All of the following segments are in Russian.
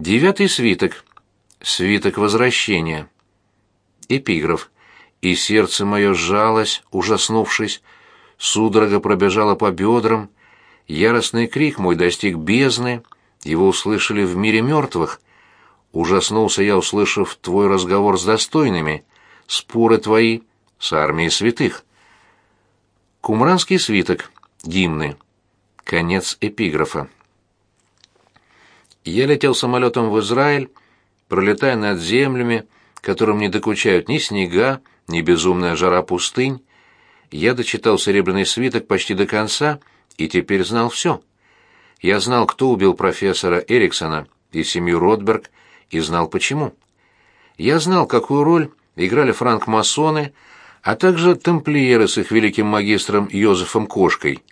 Девятый свиток. Свиток возвращения. Эпиграф. И сердце мое сжалось, ужаснувшись, судорога пробежала по бедрам, яростный крик мой достиг бездны, его услышали в мире мертвых. Ужаснулся я, услышав твой разговор с достойными, споры твои с армией святых. Кумранский свиток. Гимны. Конец эпиграфа. Я летел самолетом в Израиль, пролетая над землями, которым не докучают ни снега, ни безумная жара пустынь. Я дочитал «Серебряный свиток» почти до конца и теперь знал все. Я знал, кто убил профессора Эриксона и семью Ротберг, и знал почему. Я знал, какую роль играли франк-масоны, а также тамплиеры с их великим магистром Йозефом Кошкой.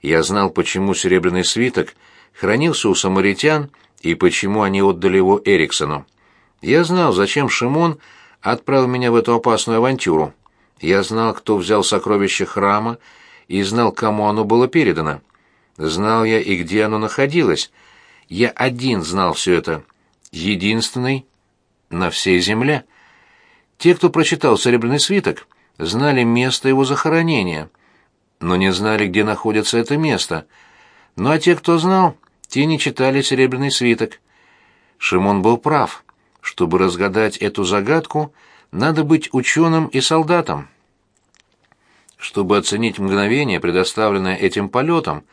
Я знал, почему серебряный свиток хранился у самаритян и почему они отдали его Эриксону. Я знал, зачем Шимон отправил меня в эту опасную авантюру. Я знал, кто взял сокровище храма, и знал, кому оно было передано. Знал я и где оно находилось. Я один знал все это. Единственный на всей земле. Те, кто прочитал «Серебряный свиток», знали место его захоронения, но не знали, где находится это место. Ну а те, кто знал, те не читали «Серебряный свиток». Шимон был прав. Чтобы разгадать эту загадку, надо быть ученым и солдатом. Чтобы оценить мгновение, предоставленное этим полетом,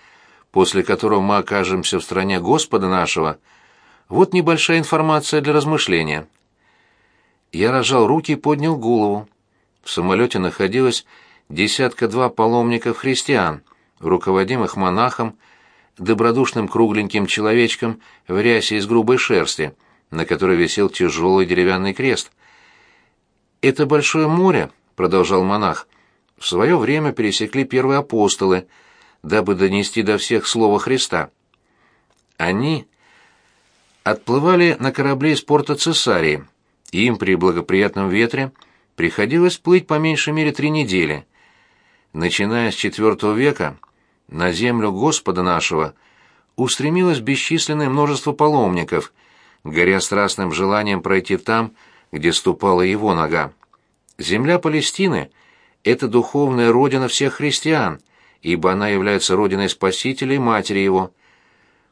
после которого мы окажемся в стране Господа нашего, вот небольшая информация для размышления. Я разжал руки и поднял голову. В самолете находилось десятка-два паломников-христиан, руководимых монахом, добродушным кругленьким человечком в рясе из грубой шерсти, на которой висел тяжелый деревянный крест. «Это большое море», — продолжал монах, — «в свое время пересекли первые апостолы, дабы донести до всех слово Христа. Они отплывали на корабле из порта Цесарии, и им при благоприятном ветре приходилось плыть по меньшей мере три недели. Начиная с IV века на землю Господа нашего устремилось бесчисленное множество паломников, горя страстным желанием пройти там, где ступала его нога. Земля Палестины — это духовная родина всех христиан, ибо она является родиной Спасителя и Матери его.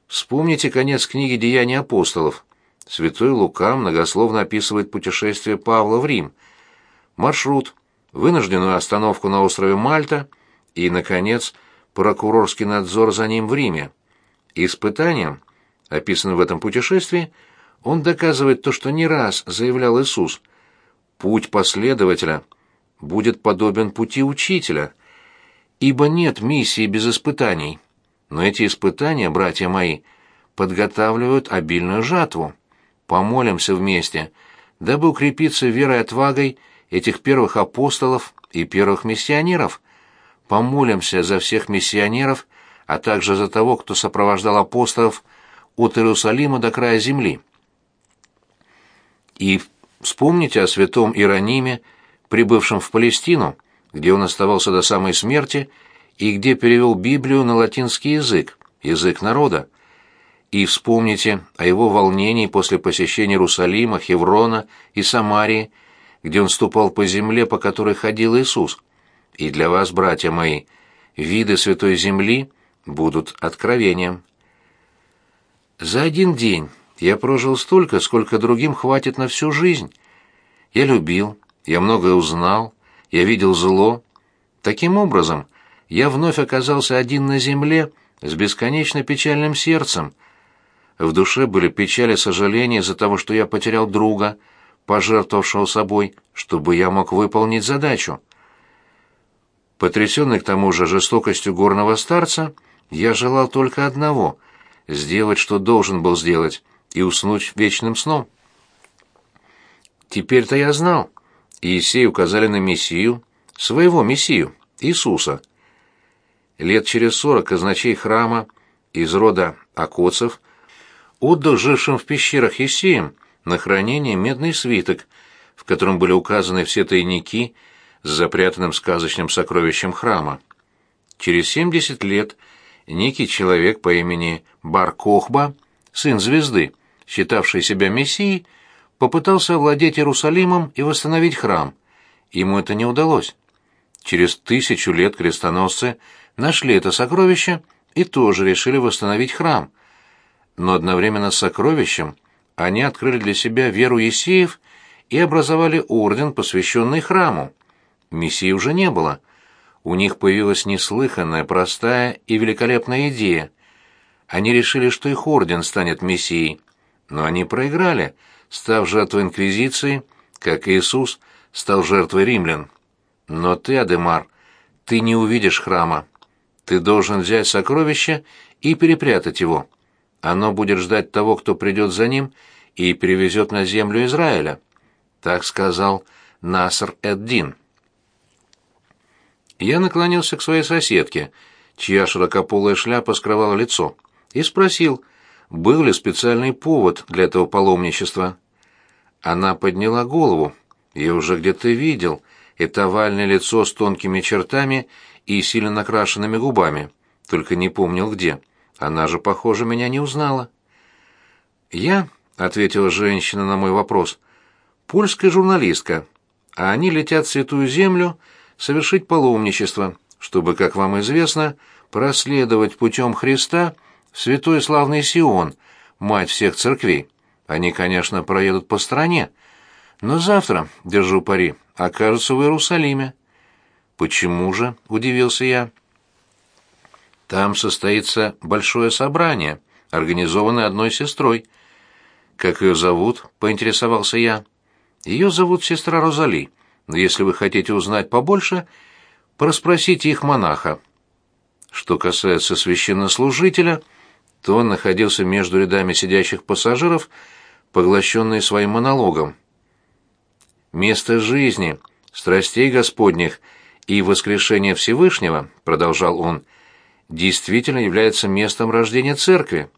Вспомните конец книги «Деяния апостолов». Святой Лука многословно описывает путешествие Павла в Рим, маршрут, вынужденную остановку на острове Мальта и, наконец, прокурорский надзор за ним в Риме. Испытанием, описанным в этом путешествии, он доказывает то, что не раз заявлял Иисус. Путь последователя будет подобен пути учителя, ибо нет миссии без испытаний. Но эти испытания, братья мои, подготавливают обильную жатву. Помолимся вместе, дабы укрепиться верой и отвагой этих первых апостолов и первых миссионеров – помолимся за всех миссионеров, а также за того, кто сопровождал апостолов от Иерусалима до края земли. И вспомните о святом Иерониме, прибывшем в Палестину, где он оставался до самой смерти и где перевел Библию на латинский язык, язык народа. И вспомните о его волнении после посещения Иерусалима, Хеврона и Самарии, где он ступал по земле, по которой ходил Иисус – и для вас, братья мои, виды Святой Земли будут откровением. За один день я прожил столько, сколько другим хватит на всю жизнь. Я любил, я многое узнал, я видел зло. Таким образом, я вновь оказался один на земле с бесконечно печальным сердцем. В душе были печали сожаления из-за того, что я потерял друга, пожертвовавшего собой, чтобы я мог выполнить задачу. Потрясенный к тому же жестокостью горного старца, я желал только одного — сделать, что должен был сделать, и уснуть вечным сном. Теперь-то я знал. Иисей указали на Мессию, своего Мессию, Иисуса. Лет через сорок казначей храма из рода Акоцев отдал жившим в пещерах Есеям на хранение медный свиток, в котором были указаны все тайники с запрятанным сказочным сокровищем храма. Через 70 лет некий человек по имени Бар Кохба, сын звезды, считавший себя мессией, попытался овладеть Иерусалимом и восстановить храм. Ему это не удалось. Через тысячу лет крестоносцы нашли это сокровище и тоже решили восстановить храм. Но одновременно с сокровищем они открыли для себя веру Есеев и образовали орден, посвященный храму. Мессии уже не было. У них появилась неслыханная, простая и великолепная идея. Они решили, что их орден станет мессией. Но они проиграли, став жертвой Инквизиции, как Иисус стал жертвой римлян. Но ты, Адемар, ты не увидишь храма. Ты должен взять сокровище и перепрятать его. Оно будет ждать того, кто придет за ним и перевезет на землю Израиля. Так сказал Наср эд-Дин. Я наклонился к своей соседке, чья широкополая шляпа скрывала лицо, и спросил, был ли специальный повод для этого паломничества. Она подняла голову. Я уже где-то видел это овальное лицо с тонкими чертами и сильно накрашенными губами, только не помнил где. Она же, похоже, меня не узнала. «Я», — ответила женщина на мой вопрос, — «польская журналистка, а они летят в Святую Землю совершить паломничество, чтобы, как вам известно, проследовать путем Христа в святой славный Сион, мать всех церквей. Они, конечно, проедут по стране, но завтра, держу пари, окажутся в Иерусалиме. Почему же? удивился я. Там состоится большое собрание, организованное одной сестрой. Как ее зовут? поинтересовался я. Ее зовут сестра Розали. Но если вы хотите узнать побольше, проспросите их монаха. Что касается священнослужителя, то он находился между рядами сидящих пассажиров, поглощенный своим монологом. Место жизни, страстей Господних и воскрешения Всевышнего, продолжал он, действительно является местом рождения церкви.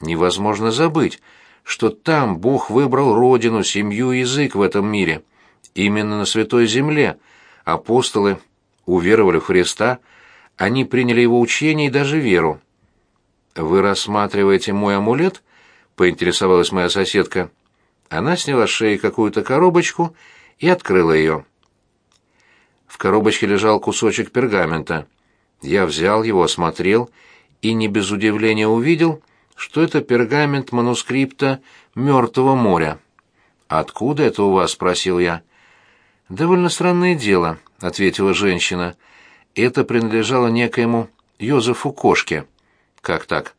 Невозможно забыть, что там Бог выбрал родину, семью язык в этом мире. Именно на Святой Земле апостолы уверовали в Христа, они приняли его учение и даже веру. «Вы рассматриваете мой амулет?» — поинтересовалась моя соседка. Она сняла с шеи какую-то коробочку и открыла ее. В коробочке лежал кусочек пергамента. Я взял его, осмотрел и не без удивления увидел, что это пергамент манускрипта «Мертвого моря». «Откуда это у вас?» — спросил я. «Довольно странное дело», — ответила женщина. «Это принадлежало некоему Йозефу Кошке». «Как так?»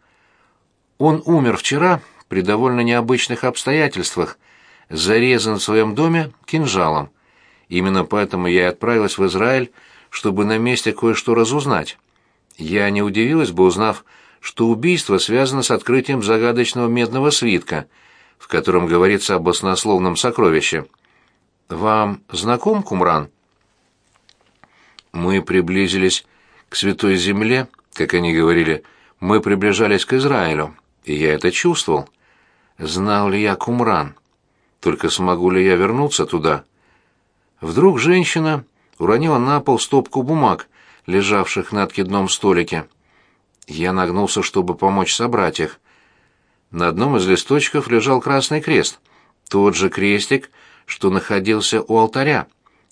«Он умер вчера при довольно необычных обстоятельствах, зарезан в своем доме кинжалом. Именно поэтому я и отправилась в Израиль, чтобы на месте кое-что разузнать. Я не удивилась бы, узнав, что убийство связано с открытием загадочного медного свитка, в котором говорится об баснословном сокровище. Вам знаком Кумран? Мы приблизились к Святой Земле, как они говорили, мы приближались к Израилю, и я это чувствовал. Знал ли я Кумран? Только смогу ли я вернуться туда? Вдруг женщина уронила на пол стопку бумаг, лежавших на откидном столике. Я нагнулся, чтобы помочь собрать их. На одном из листочков лежал красный крест, тот же крестик, что находился у алтаря,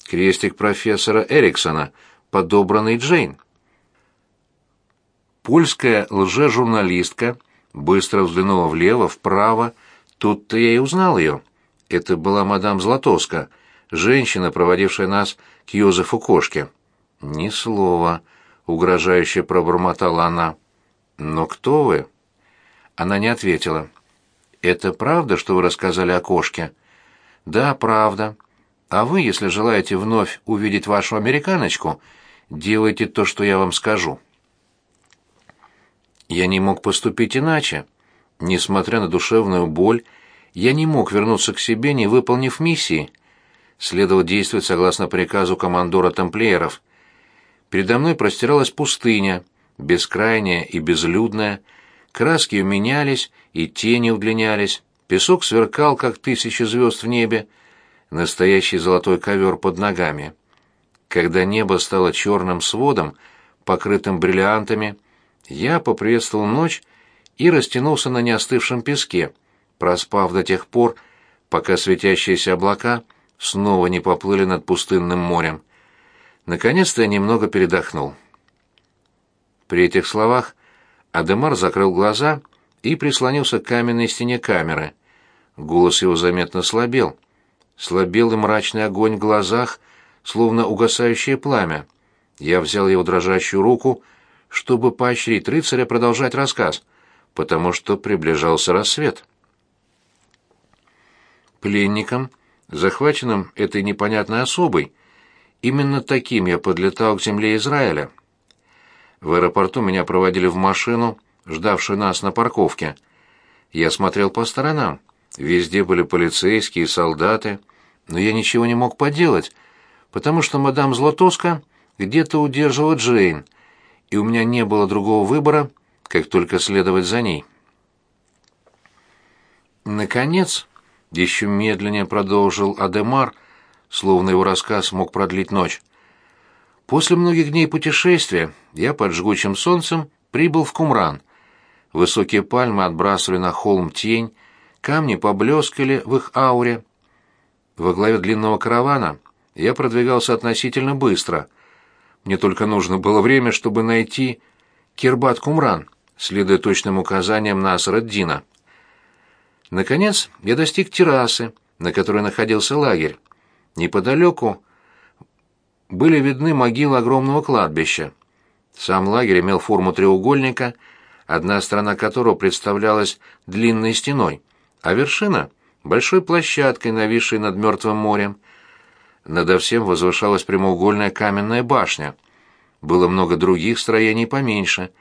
крестик профессора Эриксона, подобранный Джейн. Польская лжежурналистка быстро взглянула влево, вправо, тут-то я и узнал ее. Это была мадам Златоска, женщина, проводившая нас к Йозефу Кошке. «Ни слова», — угрожающе пробормотала она. «Но кто вы?» Она не ответила. «Это правда, что вы рассказали о кошке?» «Да, правда. А вы, если желаете вновь увидеть вашу американочку, делайте то, что я вам скажу». Я не мог поступить иначе. Несмотря на душевную боль, я не мог вернуться к себе, не выполнив миссии. Следовало действовать согласно приказу командора тамплиеров. Передо мной простиралась пустыня, бескрайняя и безлюдная. Краски менялись, и тени удлинялись. Песок сверкал, как тысячи звезд в небе. Настоящий золотой ковер под ногами. Когда небо стало черным сводом, покрытым бриллиантами, я поприветствовал ночь и растянулся на неостывшем песке, проспав до тех пор, пока светящиеся облака снова не поплыли над пустынным морем. Наконец-то я немного передохнул. При этих словах Адемар закрыл глаза и прислонился к каменной стене камеры. Голос его заметно слабел. Слабел и мрачный огонь в глазах, словно угасающее пламя. Я взял его дрожащую руку, чтобы поощрить рыцаря продолжать рассказ, потому что приближался рассвет. Пленником, захваченным этой непонятной особой, именно таким я подлетал к земле Израиля. В аэропорту меня проводили в машину, ждавшую нас на парковке. Я смотрел по сторонам. Везде были полицейские, солдаты, но я ничего не мог поделать, потому что мадам Златоска где-то удерживала Джейн, и у меня не было другого выбора, как только следовать за ней. Наконец, еще медленнее продолжил Адемар, словно его рассказ мог продлить ночь. После многих дней путешествия я под жгучим солнцем прибыл в Кумран. Высокие пальмы отбрасывали на холм тень, камни поблескали в их ауре. Во главе длинного каравана я продвигался относительно быстро. Мне только нужно было время, чтобы найти Кирбат-Кумран, следуя точным указаниям Насраддина. Наконец я достиг террасы, на которой находился лагерь. Неподалеку были видны могилы огромного кладбища. Сам лагерь имел форму треугольника, одна сторона которого представлялась длинной стеной, а вершина — большой площадкой, нависшей над мертвым морем. Надо всем возвышалась прямоугольная каменная башня. Было много других строений поменьше,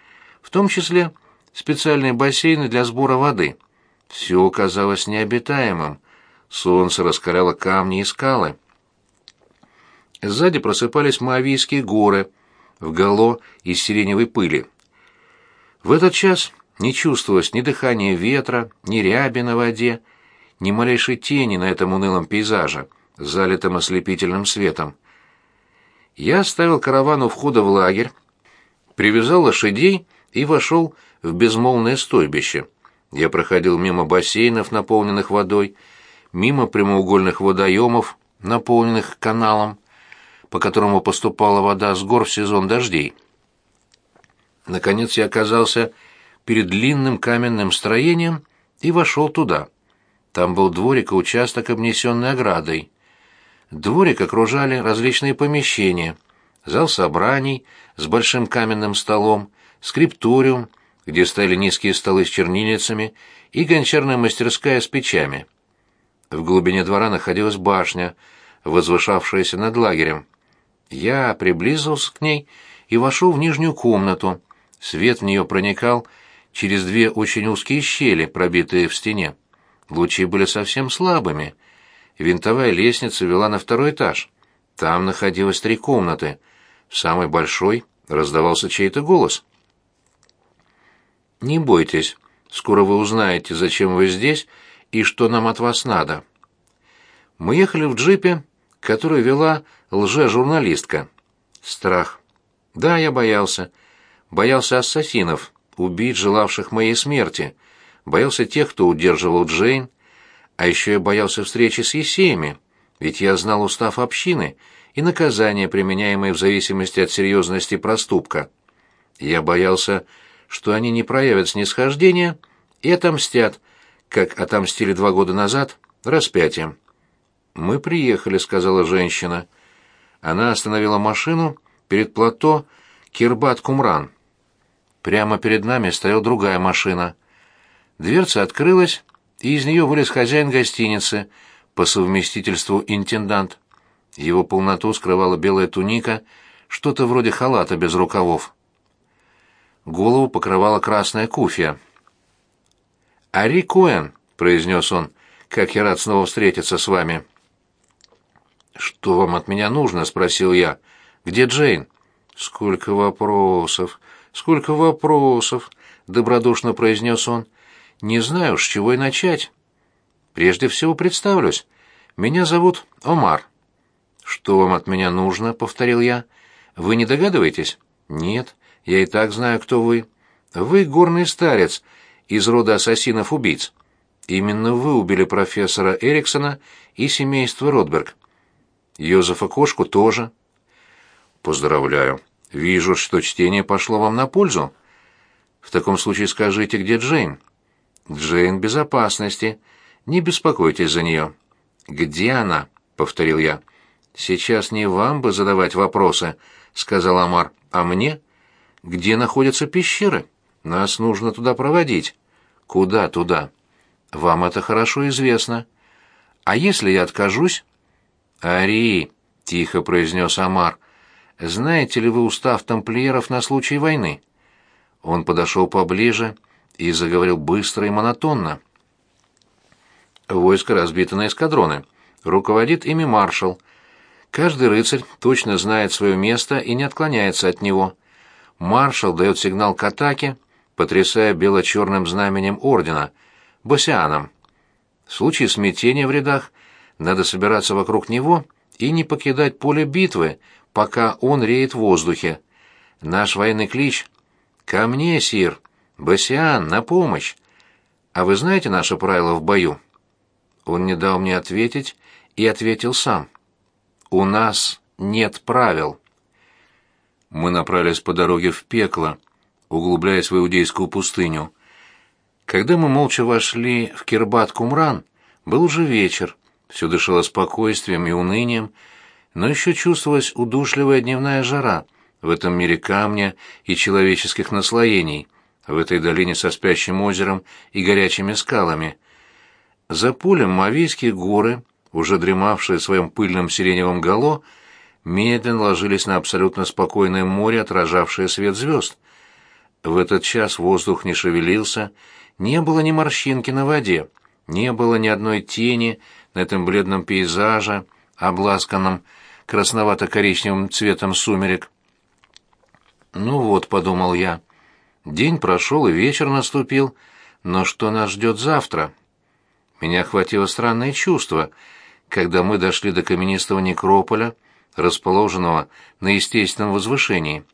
в том числе специальные бассейны для сбора воды. Все казалось необитаемым. Солнце раскаляло камни и скалы. Сзади просыпались Моавийские горы, в гало из сиреневой пыли. В этот час не чувствовалось ни дыхания ветра, ни ряби на воде, ни малейшей тени на этом унылом пейзаже, залитом ослепительным светом. Я оставил караван у входа в лагерь, привязал лошадей и вошел в безмолвное стойбище. Я проходил мимо бассейнов, наполненных водой, мимо прямоугольных водоемов, наполненных каналом, по которому поступала вода с гор в сезон дождей. Наконец я оказался перед длинным каменным строением и вошел туда. Там был дворик и участок, обнесенный оградой. Дворик окружали различные помещения. Зал собраний с большим каменным столом, скрипториум, где стояли низкие столы с чернильницами, и гончарная мастерская с печами. В глубине двора находилась башня, возвышавшаяся над лагерем. Я приблизился к ней и вошел в нижнюю комнату. Свет в нее проникал через две очень узкие щели, пробитые в стене. Лучи были совсем слабыми. Винтовая лестница вела на второй этаж. Там находилось три комнаты. В самой большой раздавался чей-то голос. «Не бойтесь, скоро вы узнаете, зачем вы здесь и что нам от вас надо». Мы ехали в джипе, который вела лже-журналистка. Страх. Да, я боялся. Боялся ассасинов, убийц, желавших моей смерти. Боялся тех, кто удерживал Джейн. А еще я боялся встречи с Есеями, ведь я знал устав общины и наказания, применяемые в зависимости от серьезности проступка. Я боялся, что они не проявят снисхождения и отомстят, как отомстили два года назад, распятием. «Мы приехали», — сказала женщина. Она остановила машину перед плато Кирбат-Кумран. Прямо перед нами стояла другая машина. Дверца открылась, и из нее вылез хозяин гостиницы, по совместительству интендант. Его полноту скрывала белая туника, что-то вроде халата без рукавов. Голову покрывала красная куфья. «Ари Куэн», — произнес он, — «как я рад снова встретиться с вами». «Что вам от меня нужно?» — спросил я. «Где Джейн?» «Сколько вопросов, сколько вопросов!» — добродушно произнес он. «Не знаю, с чего и начать. Прежде всего представлюсь. Меня зовут Омар». «Что вам от меня нужно?» — повторил я. «Вы не догадываетесь?» «Нет, я и так знаю, кто вы. Вы горный старец из рода ассасинов-убийц. Именно вы убили профессора Эриксона и семейство Ротберг. Йозефа Кошку тоже. Поздравляю. Вижу, что чтение пошло вам на пользу. В таком случае скажите, где Джейн? Джейн в безопасности. Не беспокойтесь за нее. Где она? повторил я. Сейчас не вам бы задавать вопросы, сказал Амар, а мне? Где находятся пещеры? Нас нужно туда проводить. Куда туда? Вам это хорошо известно. А если я откажусь? Ари, тихо произнес Амар. Знаете ли вы устав тамплиеров на случай войны? Он подошел поближе и заговорил быстро и монотонно. Войско разбито на эскадроны. Руководит ими маршал. Каждый рыцарь точно знает свое место и не отклоняется от него. Маршал дает сигнал к атаке, потрясая бело-черным знаменем ордена, босианом. В случае смятения в рядах надо собираться вокруг него и не покидать поле битвы, пока он реет в воздухе. Наш военный клич «Ко мне, сир! Басиан, на помощь!» «А вы знаете наше правило в бою?» Он не дал мне ответить и ответил сам. «У нас нет правил». Мы направились по дороге в пекло, углубляясь в Иудейскую пустыню. Когда мы молча вошли в Кирбат-Кумран, был уже вечер, все дышало спокойствием и унынием, но еще чувствовалась удушливая дневная жара в этом мире камня и человеческих наслоений, в этой долине со спящим озером и горячими скалами. За полем Мавийские горы, уже дремавшие в своем пыльном сиреневом гало, медленно ложились на абсолютно спокойное море, отражавшее свет звезд. В этот час воздух не шевелился, не было ни морщинки на воде, не было ни одной тени на этом бледном пейзаже, обласканном красновато-коричневым цветом сумерек. «Ну вот», — подумал я, — «день прошел и вечер наступил, но что нас ждет завтра?» Меня охватило странное чувство, когда мы дошли до каменистого некрополя, расположенного на естественном возвышении.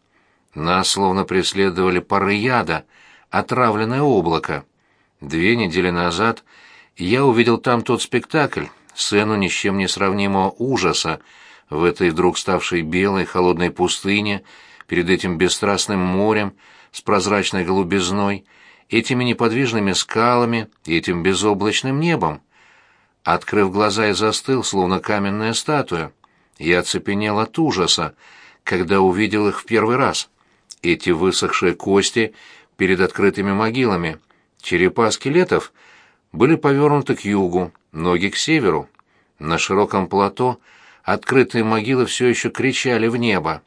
Нас словно преследовали пары яда, отравленное облако. Две недели назад я увидел там тот спектакль, сцену ни с чем не сравнимого ужаса, в этой вдруг ставшей белой холодной пустыне, перед этим бесстрастным морем с прозрачной голубизной, этими неподвижными скалами и этим безоблачным небом. Открыв глаза, я застыл, словно каменная статуя. Я оцепенел от ужаса, когда увидел их в первый раз. Эти высохшие кости перед открытыми могилами. Черепа скелетов были повернуты к югу, ноги к северу. На широком плато открытые могилы все еще кричали в небо.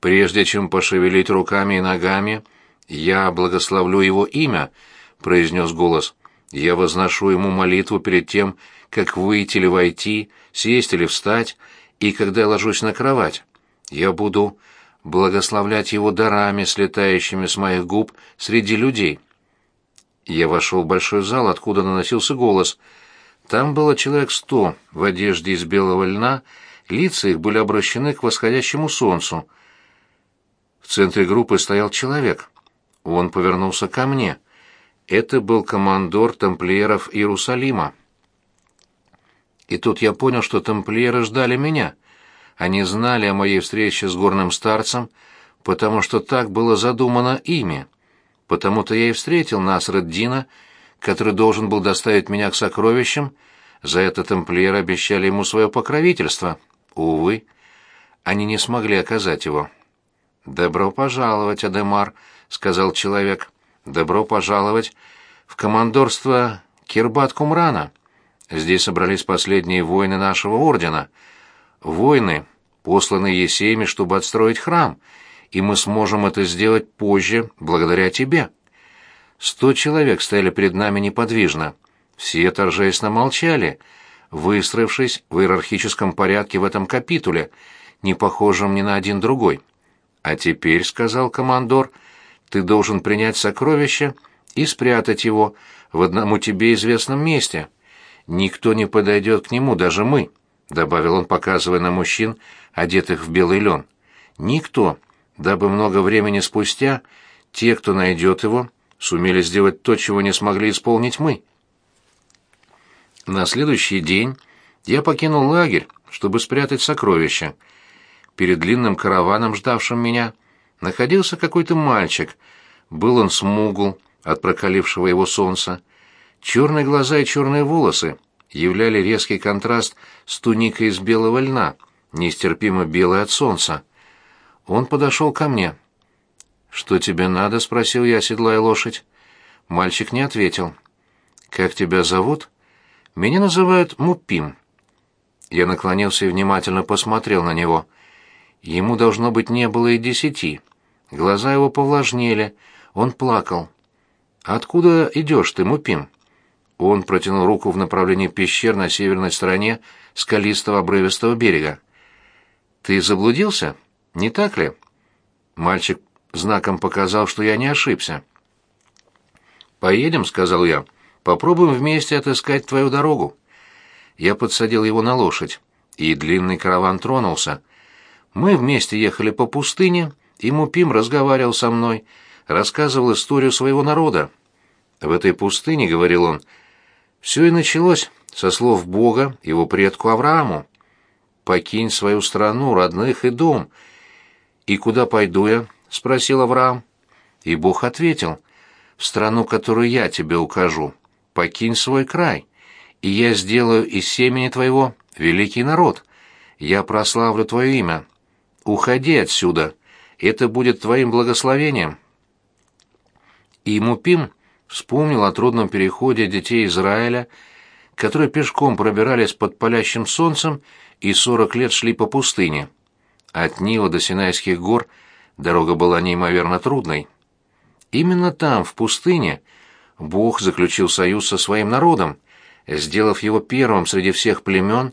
Прежде чем пошевелить руками и ногами, я благословлю его имя, произнес голос. Я возношу ему молитву перед тем, как выйти или войти, сесть или встать, и когда я ложусь на кровать. Я буду благословлять его дарами, слетающими с моих губ среди людей. Я вошел в большой зал, откуда наносился голос. Там было человек сто в одежде из белого льна, лица их были обращены к восходящему солнцу. В центре группы стоял человек. Он повернулся ко мне. Это был командор тамплиеров Иерусалима. И тут я понял, что тамплиеры ждали меня. Они знали о моей встрече с горным старцем, потому что так было задумано ими. Потому-то я и встретил Насреддина, который должен был доставить меня к сокровищам, за это тамплиеры обещали ему свое покровительство. Увы, они не смогли оказать его. «Добро пожаловать, Адемар», — сказал человек. «Добро пожаловать в командорство Кирбат-Кумрана. Здесь собрались последние воины нашего ордена. Воины, посланные Есеями, чтобы отстроить храм, и мы сможем это сделать позже, благодаря тебе». Сто человек стояли перед нами неподвижно. Все торжественно молчали, выстроившись в иерархическом порядке в этом капитуле, не похожем ни на один другой. «А теперь», — сказал командор, — «ты должен принять сокровище и спрятать его в одному тебе известном месте. Никто не подойдет к нему, даже мы», — добавил он, показывая на мужчин, одетых в белый лен. «Никто, дабы много времени спустя те, кто найдет его, сумели сделать то, чего не смогли исполнить мы. На следующий день я покинул лагерь, чтобы спрятать сокровища. Перед длинным караваном, ждавшим меня, находился какой-то мальчик. Был он смугл от прокалившего его солнца. Черные глаза и черные волосы являли резкий контраст с туникой из белого льна, нестерпимо белой от солнца. Он подошел ко мне. «Что тебе надо?» — спросил я, седлая лошадь. Мальчик не ответил. «Как тебя зовут?» «Меня называют Мупим». Я наклонился и внимательно посмотрел на него. Ему, должно быть, не было и десяти. Глаза его повлажнели, он плакал. «Откуда идешь ты, Мупим?» Он протянул руку в направлении пещер на северной стороне скалистого обрывистого берега. «Ты заблудился? Не так ли?» Мальчик знаком показал, что я не ошибся. «Поедем», — сказал я. «Попробуем вместе отыскать твою дорогу». Я подсадил его на лошадь, и длинный караван тронулся. Мы вместе ехали по пустыне, и Мупим разговаривал со мной, рассказывал историю своего народа. В этой пустыне, — говорил он, — все и началось со слов Бога его предку Аврааму. «Покинь свою страну, родных и дом». «И куда пойду я?» — спросил Авраам. И Бог ответил, «В страну, которую я тебе укажу, покинь свой край, и я сделаю из семени твоего великий народ. Я прославлю твое имя. Уходи отсюда, это будет твоим благословением». И Мупим вспомнил о трудном переходе детей Израиля, которые пешком пробирались под палящим солнцем и сорок лет шли по пустыне. От Нила до Синайских гор дорога была неимоверно трудной. Именно там, в пустыне, Бог заключил союз со своим народом, сделав его первым среди всех племен.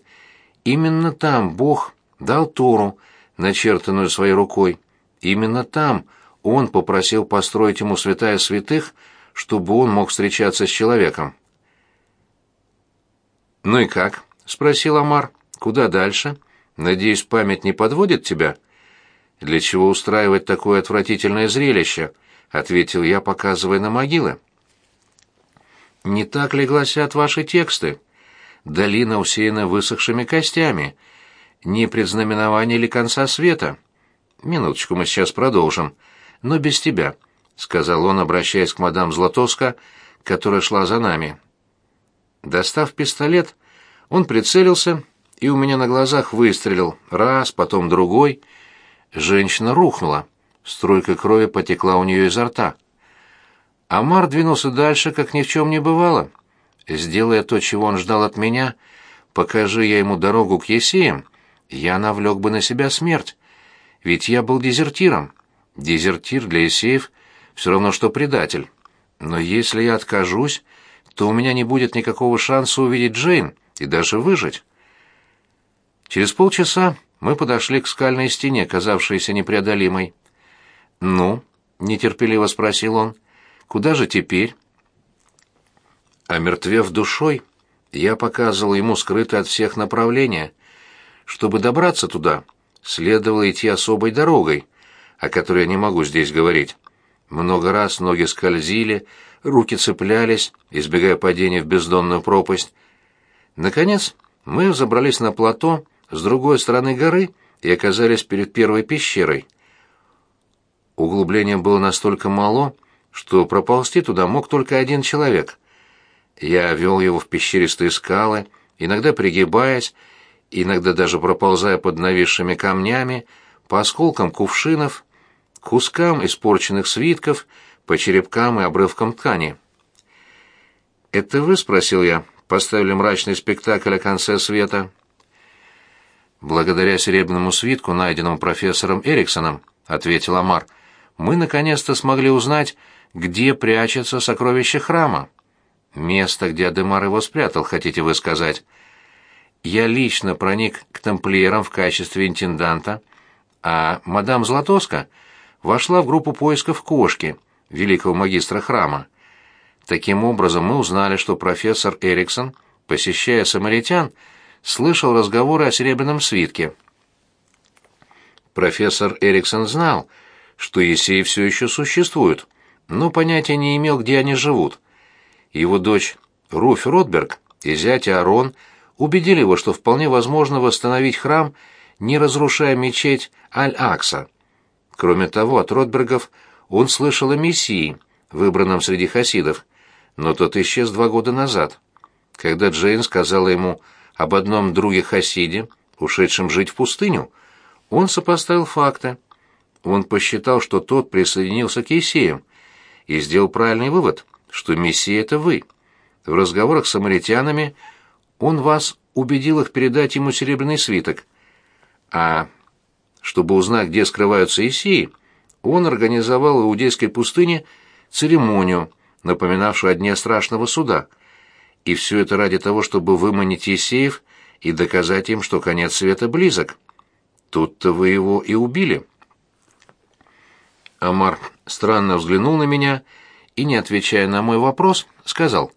Именно там Бог дал Тору, начертанную своей рукой. Именно там он попросил построить ему святая святых, чтобы он мог встречаться с человеком. «Ну и как?» — спросил Амар. «Куда дальше? Надеюсь, память не подводит тебя?» «Для чего устраивать такое отвратительное зрелище?» — ответил я, показывая на могилы. «Не так ли гласят ваши тексты? Долина усеяна высохшими костями. Не предзнаменование ли конца света?» «Минуточку, мы сейчас продолжим. Но без тебя», — сказал он, обращаясь к мадам Златовска, которая шла за нами. Достав пистолет, он прицелился и у меня на глазах выстрелил. Раз, потом другой. Женщина рухнула. Струйка крови потекла у нее изо рта. Амар двинулся дальше, как ни в чем не бывало. Сделая то, чего он ждал от меня, покажи я ему дорогу к Есеям, я навлек бы на себя смерть. Ведь я был дезертиром. Дезертир для Есеев все равно, что предатель. Но если я откажусь, то у меня не будет никакого шанса увидеть Джейн и даже выжить. Через полчаса мы подошли к скальной стене, казавшейся непреодолимой. «Ну?» — нетерпеливо спросил он. «Куда же теперь?» Омертвев душой, я показывал ему скрытое от всех направление. Чтобы добраться туда, следовало идти особой дорогой, о которой я не могу здесь говорить. Много раз ноги скользили, руки цеплялись, избегая падения в бездонную пропасть. Наконец, мы забрались на плато с другой стороны горы и оказались перед первой пещерой. Углубление было настолько мало, что проползти туда мог только один человек. Я вел его в пещеристые скалы, иногда пригибаясь, иногда даже проползая под нависшими камнями, по осколкам кувшинов, кускам испорченных свитков, по черепкам и обрывкам ткани. «Это вы?» — спросил я. «Поставили мрачный спектакль о конце света». «Благодаря серебряному свитку, найденному профессором Эриксоном», — ответил Амар, — «мы наконец-то смогли узнать, где прячется сокровище храма. Место, где Адемар его спрятал, хотите вы сказать. Я лично проник к тамплиерам в качестве интенданта, а мадам Златоска вошла в группу поисков кошки, великого магистра храма. Таким образом, мы узнали, что профессор Эриксон, посещая самаритян, слышал разговоры о серебряном свитке. Профессор Эриксон знал, что Есей все еще существует, но понятия не имел, где они живут. Его дочь Руфь Ротберг и зять Аарон убедили его, что вполне возможно восстановить храм, не разрушая мечеть Аль-Акса. Кроме того, от Ротбергов он слышал о Мессии, выбранном среди хасидов, но тот исчез два года назад. Когда Джейн сказала ему об одном друге хасиде, ушедшем жить в пустыню, он сопоставил факты. Он посчитал, что тот присоединился к Есеям, и сделал правильный вывод, что Мессия — это вы. В разговорах с самаритянами он вас убедил их передать ему серебряный свиток. А чтобы узнать, где скрываются Исеи, он организовал в Иудейской пустыне церемонию, напоминавшую о дне страшного суда. И все это ради того, чтобы выманить Исеев и доказать им, что конец света близок. Тут-то вы его и убили. Амар странно взглянул на меня и, не отвечая на мой вопрос, сказал,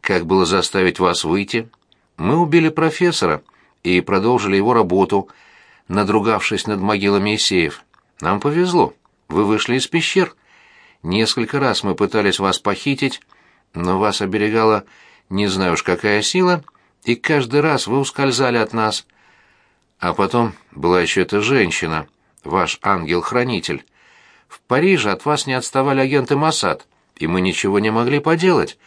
«Как было заставить вас выйти? Мы убили профессора и продолжили его работу, надругавшись над могилами Исеев. Нам повезло, вы вышли из пещер. Несколько раз мы пытались вас похитить, но вас оберегала не знаю уж какая сила, и каждый раз вы ускользали от нас. А потом была еще эта женщина, ваш ангел-хранитель. В Париже от вас не отставали агенты Моссад, и мы ничего не могли поделать.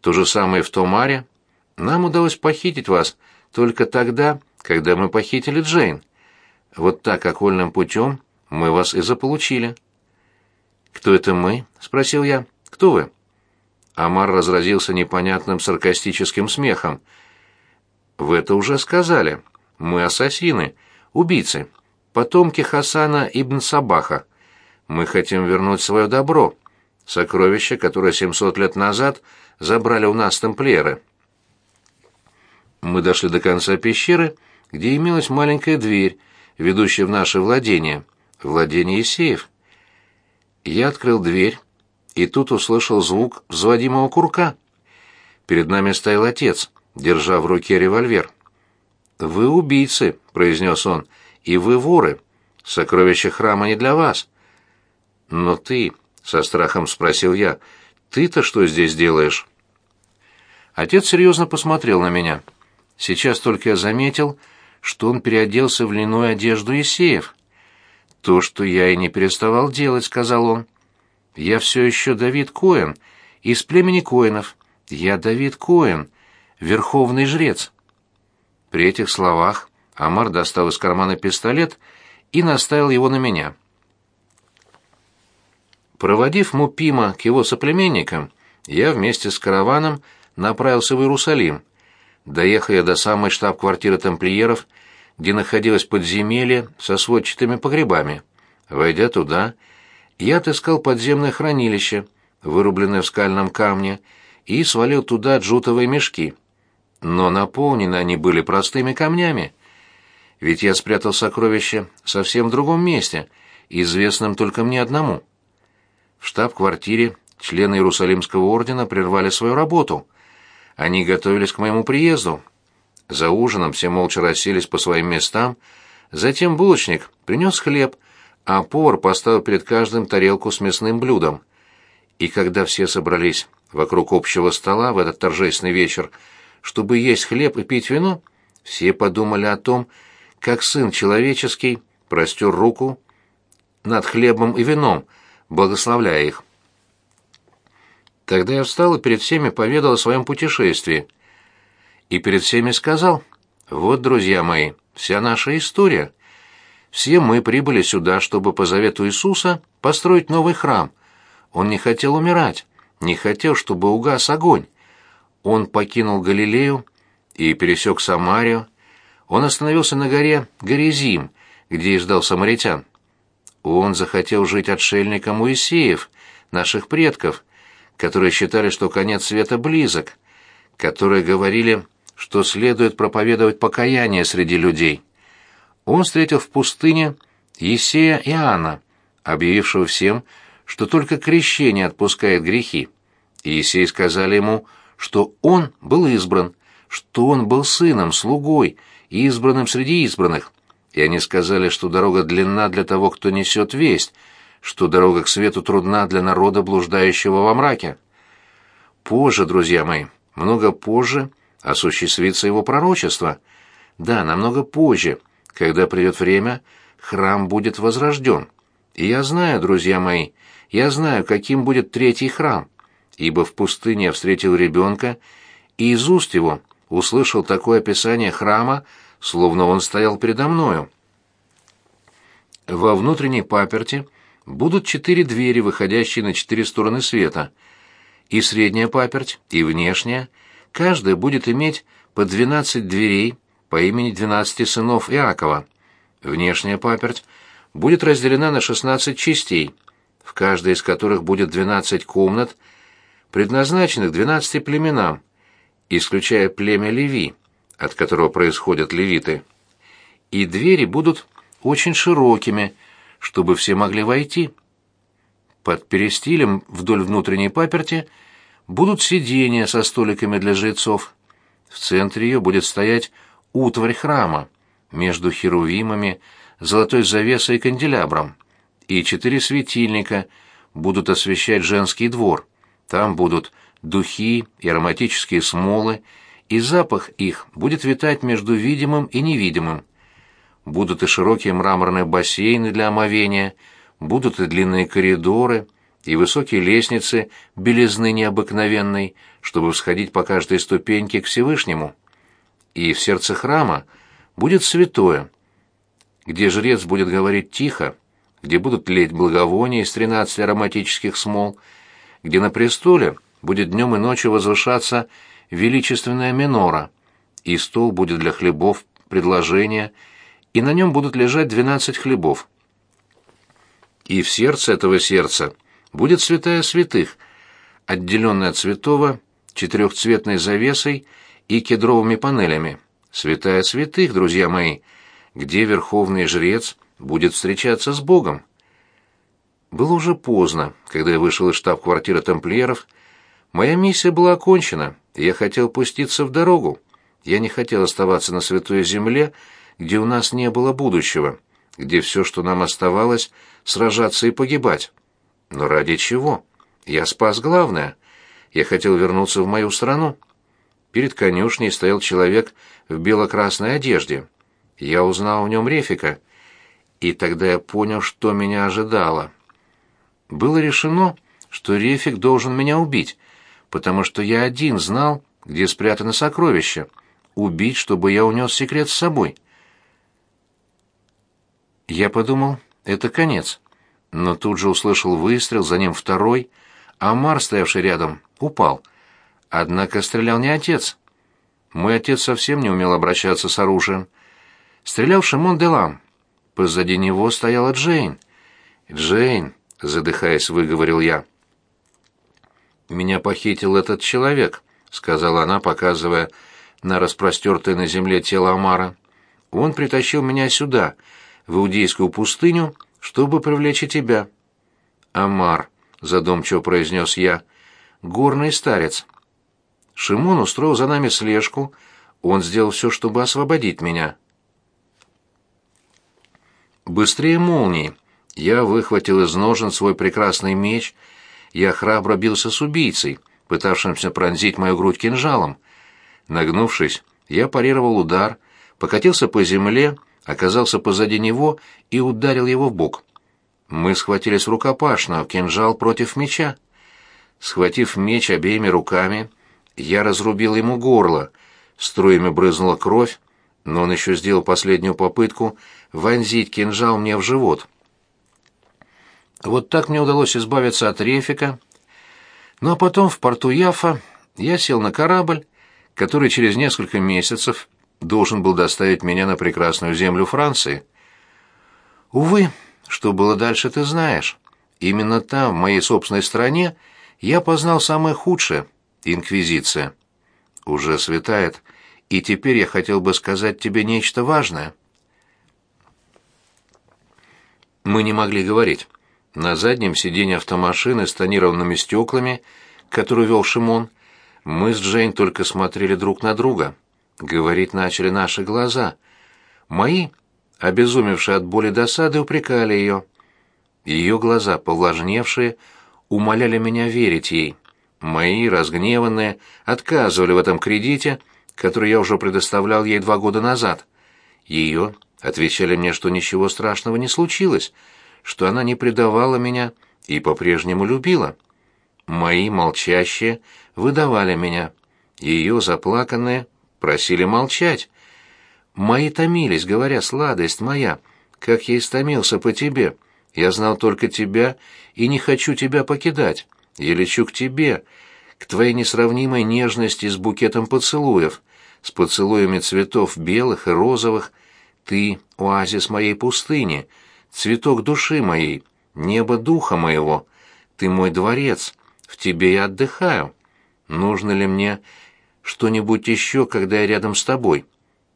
То же самое в Томаре. Нам удалось похитить вас только тогда, когда мы похитили Джейн. Вот так окольным путем мы вас и заполучили». «Кто это мы?» — спросил я. «Кто вы?» Амар разразился непонятным саркастическим смехом. «Вы это уже сказали. Мы ассасины, убийцы, потомки Хасана ибн Сабаха. Мы хотим вернуть свое добро, сокровище, которое 700 лет назад забрали у нас темплиеры». Мы дошли до конца пещеры, где имелась маленькая дверь, ведущая в наше владение, владение Исеев. Я открыл дверь, и тут услышал звук взводимого курка. Перед нами стоял отец, держа в руке револьвер. «Вы убийцы», — произнес он, — «и вы воры. Сокровища храма не для вас». «Но ты», — со страхом спросил я, — «ты-то что здесь делаешь?» Отец серьезно посмотрел на меня. Сейчас только я заметил, что он переоделся в льняную одежду Исеев. «То, что я и не переставал делать», — сказал он. «Я все еще Давид Коэн, из племени Коэнов. Я Давид Коэн, верховный жрец». При этих словах Амар достал из кармана пистолет и наставил его на меня. Проводив Мупима к его соплеменникам, я вместе с караваном направился в Иерусалим. Доехал я до самой штаб-квартиры тамплиеров — где находилось подземелье со сводчатыми погребами. Войдя туда, я отыскал подземное хранилище, вырубленное в скальном камне, и свалил туда джутовые мешки. Но наполнены они были простыми камнями. Ведь я спрятал сокровища совсем в другом месте, известном только мне одному. В штаб-квартире члены Иерусалимского ордена прервали свою работу. Они готовились к моему приезду, за ужином все молча расселись по своим местам, затем булочник принес хлеб, а повар поставил перед каждым тарелку с мясным блюдом. И когда все собрались вокруг общего стола в этот торжественный вечер, чтобы есть хлеб и пить вино, все подумали о том, как сын человеческий простер руку над хлебом и вином, благословляя их. Тогда я встал и перед всеми поведал о своем путешествии — и перед всеми сказал, «Вот, друзья мои, вся наша история. Все мы прибыли сюда, чтобы по завету Иисуса построить новый храм. Он не хотел умирать, не хотел, чтобы угас огонь. Он покинул Галилею и пересек Самарию. Он остановился на горе Горизим, где и ждал самаритян. Он захотел жить отшельником у Исеев, наших предков, которые считали, что конец света близок, которые говорили что следует проповедовать покаяние среди людей. Он встретил в пустыне Есея Иоанна, объявившего всем, что только крещение отпускает грехи. И Есей сказали ему, что он был избран, что он был сыном, слугой, избранным среди избранных. И они сказали, что дорога длинна для того, кто несет весть, что дорога к свету трудна для народа, блуждающего во мраке. Позже, друзья мои, много позже осуществится его пророчество. Да, намного позже, когда придет время, храм будет возрожден. И я знаю, друзья мои, я знаю, каким будет третий храм, ибо в пустыне я встретил ребенка, и из уст его услышал такое описание храма, словно он стоял передо мною. Во внутренней паперти будут четыре двери, выходящие на четыре стороны света, и средняя паперть, и внешняя, каждая будет иметь по двенадцать дверей по имени двенадцати сынов Иакова. Внешняя паперть будет разделена на шестнадцать частей, в каждой из которых будет двенадцать комнат, предназначенных двенадцати племенам, исключая племя Леви, от которого происходят левиты. И двери будут очень широкими, чтобы все могли войти. Под перестилем вдоль внутренней паперти будут сиденья со столиками для жрецов. В центре ее будет стоять утварь храма, между херувимами, золотой завесой и канделябром. И четыре светильника будут освещать женский двор. Там будут духи и ароматические смолы, и запах их будет витать между видимым и невидимым. Будут и широкие мраморные бассейны для омовения, будут и длинные коридоры, и высокие лестницы белизны необыкновенной, чтобы всходить по каждой ступеньке к Всевышнему. И в сердце храма будет святое, где жрец будет говорить тихо, где будут леть благовония из тринадцати ароматических смол, где на престоле будет днем и ночью возвышаться величественная минора, и стол будет для хлебов предложения, и на нем будут лежать двенадцать хлебов. И в сердце этого сердца будет святая святых, отделенная от святого четырехцветной завесой и кедровыми панелями. Святая святых, друзья мои, где верховный жрец будет встречаться с Богом. Было уже поздно, когда я вышел из штаб-квартиры тамплиеров. Моя миссия была окончена, и я хотел пуститься в дорогу. Я не хотел оставаться на святой земле, где у нас не было будущего, где все, что нам оставалось, сражаться и погибать. Но ради чего? Я спас главное. Я хотел вернуться в мою страну. Перед конюшней стоял человек в бело-красной одежде. Я узнал в нем Рефика, и тогда я понял, что меня ожидало. Было решено, что Рефик должен меня убить, потому что я один знал, где спрятано сокровище. Убить, чтобы я унес секрет с собой. Я подумал, это конец. Но тут же услышал выстрел, за ним второй. а Амар, стоявший рядом, упал. Однако стрелял не отец. Мой отец совсем не умел обращаться с оружием. Стрелял Шимон Делам. Позади него стояла Джейн. «Джейн», — задыхаясь, выговорил я. «Меня похитил этот человек», — сказала она, показывая на распростертое на земле тело Амара. «Он притащил меня сюда, в Иудейскую пустыню, чтобы привлечь и тебя». «Амар», — задумчиво произнес я, — «горный старец». Шимон устроил за нами слежку, он сделал все, чтобы освободить меня. Быстрее молнии. Я выхватил из ножен свой прекрасный меч. Я храбро бился с убийцей, пытавшимся пронзить мою грудь кинжалом. Нагнувшись, я парировал удар, покатился по земле, оказался позади него и ударил его в бок. Мы схватились в рукопашную, кинжал против меча. Схватив меч обеими руками, я разрубил ему горло. Струями брызнула кровь, но он еще сделал последнюю попытку вонзить кинжал мне в живот. Вот так мне удалось избавиться от Рефика. Ну а потом в порту Яфа я сел на корабль, который через несколько месяцев должен был доставить меня на прекрасную землю Франции. Увы, что было дальше, ты знаешь. Именно там, в моей собственной стране, я познал самое худшее — инквизиция. Уже светает, и теперь я хотел бы сказать тебе нечто важное. Мы не могли говорить. На заднем сиденье автомашины с тонированными стеклами, которую вел Шимон, мы с Джейн только смотрели друг на друга. Говорить начали наши глаза. Мои, обезумевшие от боли досады, упрекали ее. Ее глаза, повлажневшие, умоляли меня верить ей. Мои, разгневанные, отказывали в этом кредите, который я уже предоставлял ей два года назад. Ее отвечали мне, что ничего страшного не случилось, что она не предавала меня и по-прежнему любила. Мои, молчащие, выдавали меня. Ее, заплаканные, просили молчать. Мои томились, говоря, сладость моя, как я истомился по тебе. Я знал только тебя и не хочу тебя покидать. Я лечу к тебе, к твоей несравнимой нежности с букетом поцелуев, с поцелуями цветов белых и розовых. Ты — оазис моей пустыни, цветок души моей, небо духа моего. Ты мой дворец, в тебе я отдыхаю. Нужно ли мне что-нибудь еще, когда я рядом с тобой?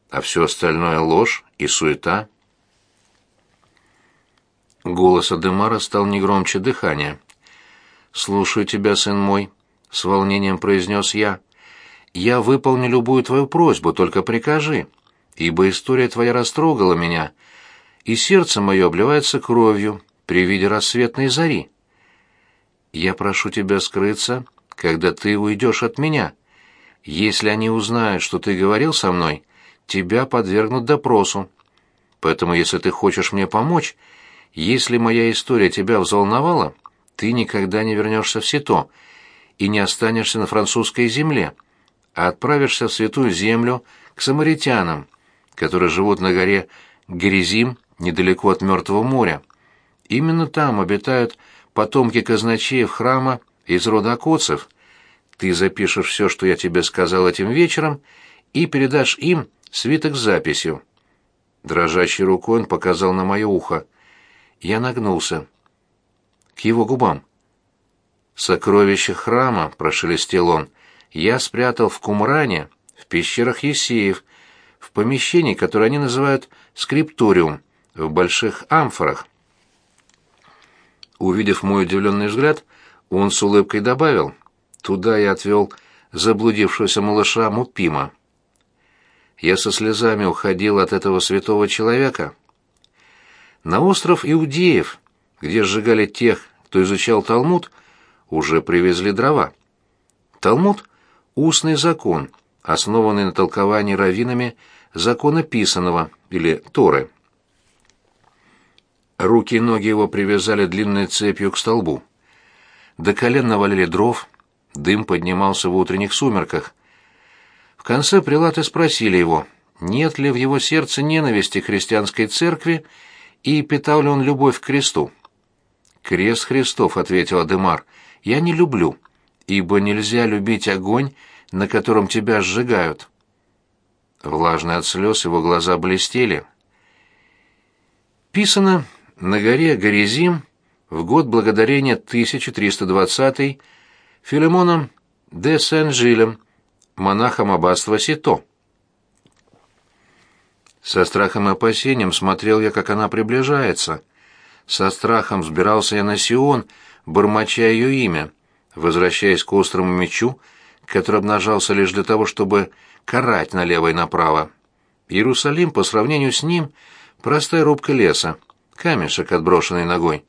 А все остальное — ложь и суета. Голос Адемара стал не громче дыхания. «Слушаю тебя, сын мой», — с волнением произнес я. «Я выполню любую твою просьбу, только прикажи, ибо история твоя растрогала меня, и сердце мое обливается кровью при виде рассветной зари. Я прошу тебя скрыться, когда ты уйдешь от меня. Если они узнают, что ты говорил со мной, тебя подвергнут допросу. Поэтому, если ты хочешь мне помочь, если моя история тебя взволновала, ты никогда не вернешься в Сито и не останешься на французской земле, а отправишься в святую землю к самаритянам, которые живут на горе Герезим недалеко от Мертвого моря. Именно там обитают потомки казначеев храма из рода Акоцев. Ты запишешь все, что я тебе сказал этим вечером, и передашь им свиток с записью. Дрожащей рукой он показал на мое ухо. Я нагнулся к его губам. «Сокровище храма», — прошелестел он, — «я спрятал в Кумране, в пещерах Есеев, в помещении, которое они называют скрипториум, в больших амфорах». Увидев мой удивленный взгляд, он с улыбкой добавил, «Туда я отвел заблудившегося малыша Мупима». Я со слезами уходил от этого святого человека. На остров Иудеев где сжигали тех, кто изучал Талмуд, уже привезли дрова. Талмуд — устный закон, основанный на толковании раввинами закона писаного, или Торы. Руки и ноги его привязали длинной цепью к столбу. До колен навалили дров, дым поднимался в утренних сумерках. В конце прилаты спросили его, нет ли в его сердце ненависти к христианской церкви и питал ли он любовь к кресту. «Крест Христов», — ответил Адемар, — «я не люблю, ибо нельзя любить огонь, на котором тебя сжигают». Влажные от слез его глаза блестели. Писано на горе Горизим в год благодарения 1320 Филимоном де Сен-Жилем, монахом аббатства Сито. Со страхом и опасением смотрел я, как она приближается — со страхом взбирался я на Сион, бормоча ее имя, возвращаясь к острому мечу, который обнажался лишь для того, чтобы карать налево и направо. Иерусалим по сравнению с ним — простая рубка леса, камешек, отброшенный ногой.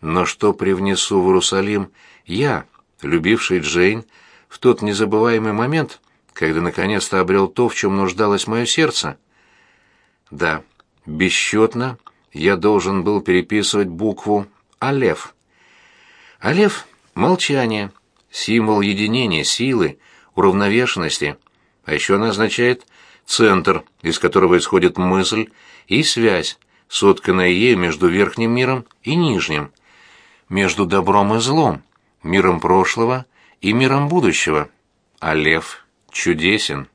Но что привнесу в Иерусалим я, любивший Джейн, в тот незабываемый момент, когда наконец-то обрел то, в чем нуждалось мое сердце? Да, бесчетно я должен был переписывать букву «Алев». «Алев» — молчание, символ единения, силы, уравновешенности. А еще она означает «центр», из которого исходит мысль, и связь, сотканная ею между верхним миром и нижним, между добром и злом, миром прошлого и миром будущего. А чудесен.